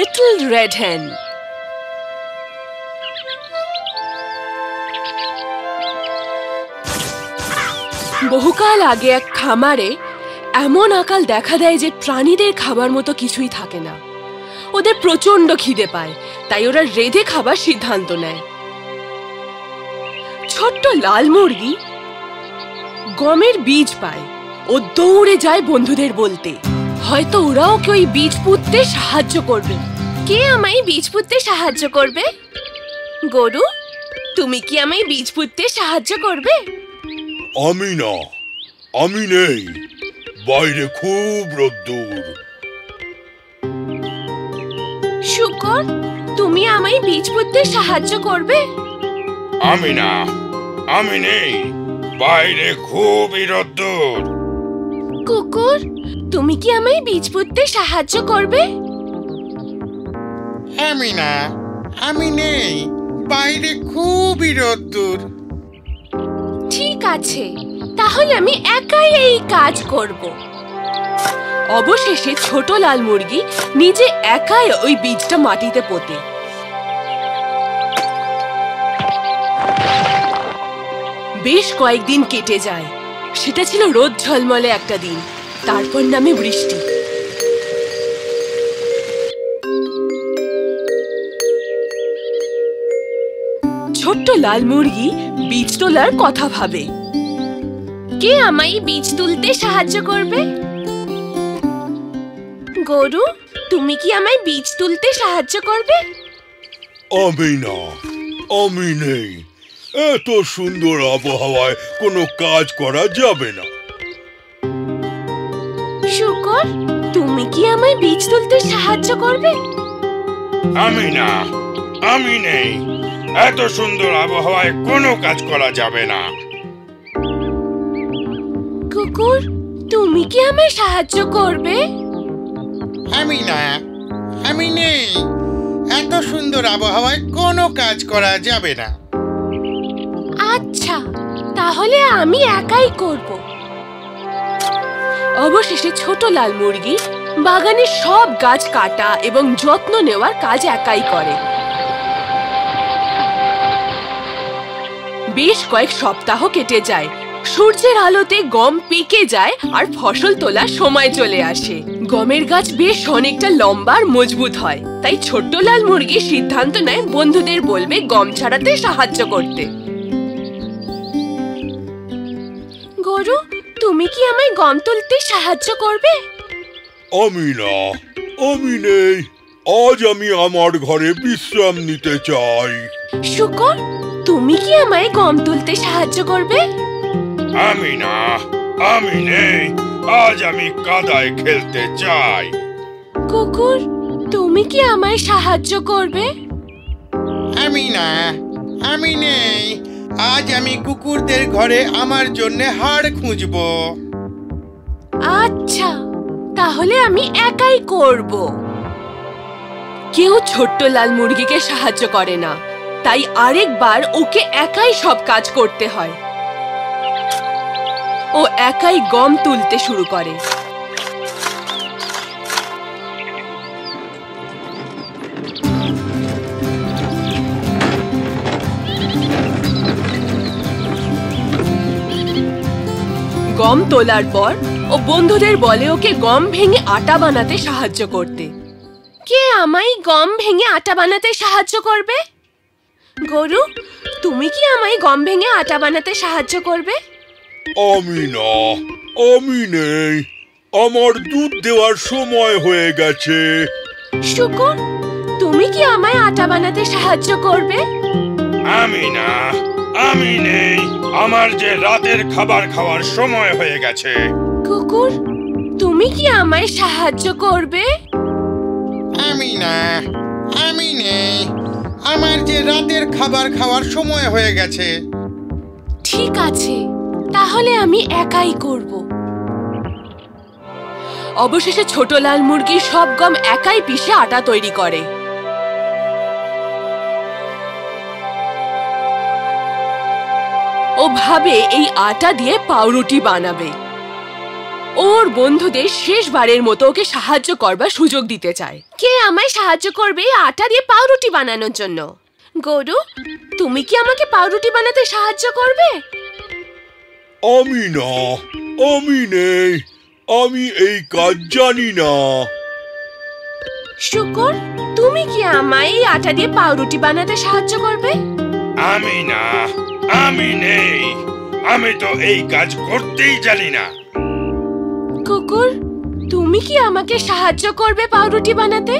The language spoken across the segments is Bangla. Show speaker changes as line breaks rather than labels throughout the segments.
লিটল রেড হেন বহুকাল আগে এক খামারে এমন আকাল দেখা দেয় যে প্রাণীদের খাবার মতো কিছুই থাকে না। ওদের প্রচণ্ড খিদে পায়, তাই ওরা রেধে খাবার সিদ্ধান্ত নেয়। ছোট্ট লাল মুরগি গমের বীজ পায়, ও দৌড়ে যায় বন্ধুদের বলতে। হয়তো ওরাও কেউ ওই বীজ পুঁততে সাহায্য করবে। কে আমায় বীজ পুঁততে সাহায্য করবে? গরু তুমি কি আমায় বীজ পুঁততে সাহায্য করবে?
আমি না আমি নেই। বাইরে খুব রোদ্দুর।
শুকর তুমি আমায় বীজ পুঁততে সাহায্য করবে?
আমি না আমি নেই। বাইরে খুবই রোদ্দুর।
কুকুর তুমি কি আমায় বীজ পুঁততে সাহায্য করবে?
আমি না, আমি নেই। বাইরে খুবই রোদ্দুর।
ঠিক আছে, তাহলে আমি একাই এই কাজ করব। অবশেষে ছোট লাল মুরগি নিজে একাই ওই বীজটা মাটিতে পোতে। বেশ কয়েকদিন কেটে যায়। সেটা ছিল রোদ ঝলমলে একটা দিন, তারপর নামে বৃষ্টি। ছোট্ট লাল মুরগি বীজ তোলার কথা ভাবে। কে আমায় বীজ তুলতে সাহায্য করবে? গরু তুমি কি আমায় বীজ তুলতে সাহায্য করবে?
আমি না আমি নেই। এত সুন্দর আবহাওয়ায় কোনো কাজ করা যাবে না।
শুকর তুমি কি আমায় বীজ তুলতে সাহায্য করবে?
আমি না আমি নেই। এত সুন্দর আবহাওয়ায় কোনো কাজ করা যাবে না।
কুকুর তুমি কি আমায় সাহায্য করবে?
আমি না আমি নেই। এত সুন্দর আবহাওয়ায় কোনো কাজ করা যাবে না।
আচ্ছা তাহলে আমি একাই করব। অবশেষে ছোট লাল মুরগি বাগানের সব গাছ কাটা এবং যত্ন নেওয়ার কাজ একাই করে। বেশ কয়েক সপ্তাহ কেটে যায়। সূর্যের আলোতে গম পেকে যায় আর ফসল তোলার সময় চলে আসে। গমের গাছ বেশ অনেকটা লম্বা আর মজবুত হয়। তাই ছোট্ট লাল মুরগি সিদ্ধান্ত নেয় বন্ধুদের বলবে গম ছাড়াতে সাহায্য করতে। গরু তুমি কি আমায় গম তুলতে সাহায্য করবে?
আমি না আমি নেই। আজ আমি আমার ঘরে বিশ্রাম নিতে চাই।
শুকর তুমি কি আমায় গম তুলতে সাহায্য করবে?
আমি না আমি নেই। আজ আমি কাদায় খেলতে চাই।
কুকুর তুমি কি আমায় সাহায্য করবে?
আমি না আমি নেই। আজ আমি কুকুরদের ঘরে আমার জন্য হাড় খুঁজবো।
আচ্ছা তাহলে আমি একাই করব। কেউ ছোট্ট লাল মুরগিকে সাহায্য করে না। তাই আরেকবার ওকে একাই সব কাজ করতে হয়। ও একাই গম তুলতে শুরু করে। গম তোলার পর ও বন্ধুদের বলে ওকে গম ভেঙে আটা বানাতে সাহায্য করতে। কে আমায় গম ভেঙে আটা বানাতে সাহায্য করবে? গরু তুমি কি আমায় গম ভেঙে আটা বানাতে সাহায্য করবে?
আমি না আমি নেই। আমার দুধ দেওয়ার সময় হয়ে গেছে।
শুকর তুমি কি আমায় আটা বানাতে সাহায্য করবে?
আমি না আমি নেই। আমার যে রাতের খাবার খাওয়ার সময় হয়ে গেছে।
কুকুর তুমি কি আমায় সাহায্য করবে?
আমি না আমি নেই। আমার যে রাতের খাবার খাওয়ার সময় হয়ে গেছে।
ঠিক আছে, তাহলে আমি একাই করব। অবশেষে ছোট লাল মুরগি সব গম একাই পিষে আটা তৈরি করে। ও ভাবে এই আটা দিয়ে পাউরুটি বানাবে। ওর বন্ধুদের শেষবারের মতো ওকে সাহায্য করবার সুযোগ দিতে চায়। কে আমায় সাহায্য করবে আটা দিয়ে পাউরুটি বানানোর জন্য? গরু তুমি কি আমাকে পাউরুটি বানাতে সাহায্য করবে?
আমি না আমি নেই আমি এই কাজ জানি না।
শুকর তুমি কি আমায় এই আটা দিয়ে পাউরুটি বানাতে সাহায্য করবে?
আমি না আমি নেই আমি তো এই কাজ করতেই জানি না।
তুমি কি আমাকে সাহায্য করবে পাউরুটি বানাতে?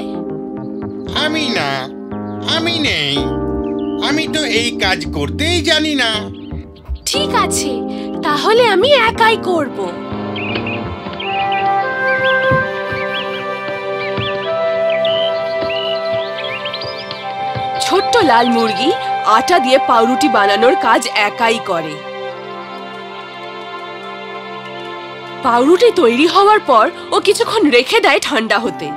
আমি না আমি নেই। আমি তো এই কাজ করতেই জানি না।
ঠিক আছে তাহলে আমি একাই করব। ছোট্ট লাল মুরগি আটা দিয়ে পাউরুটি বানানোর কাজ একাই করে। পাউরুটি তৈরি হওয়ার পর ও কিছুক্ষণ রেখে দেয় ঠান্ডা হতে।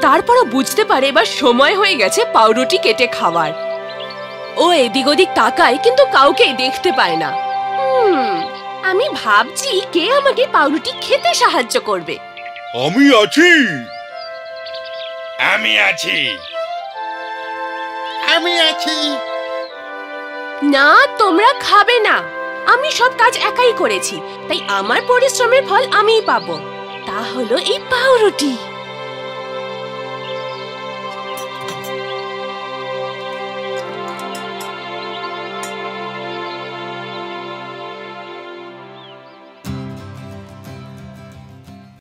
তারপরও বুঝতে পারে এবার সময় হয়ে গেছে পাউরুটি কেটে খাওয়ার। ও এদিক ওদিক তাকায় কিন্তু কাউকেই দেখতে পায় না। আমি ভাবছি কে আমাকে পাউরুটি খেতে সাহায্য করবে।
আমি আছি।
আমি আছি।
আমি আছি।
না তোমরা খাবে না। আমি সব কাজ একাই করেছি, তাই আমার পরিশ্রমের ফল আমিই পাবো। তা হলো এই পাউরুটি।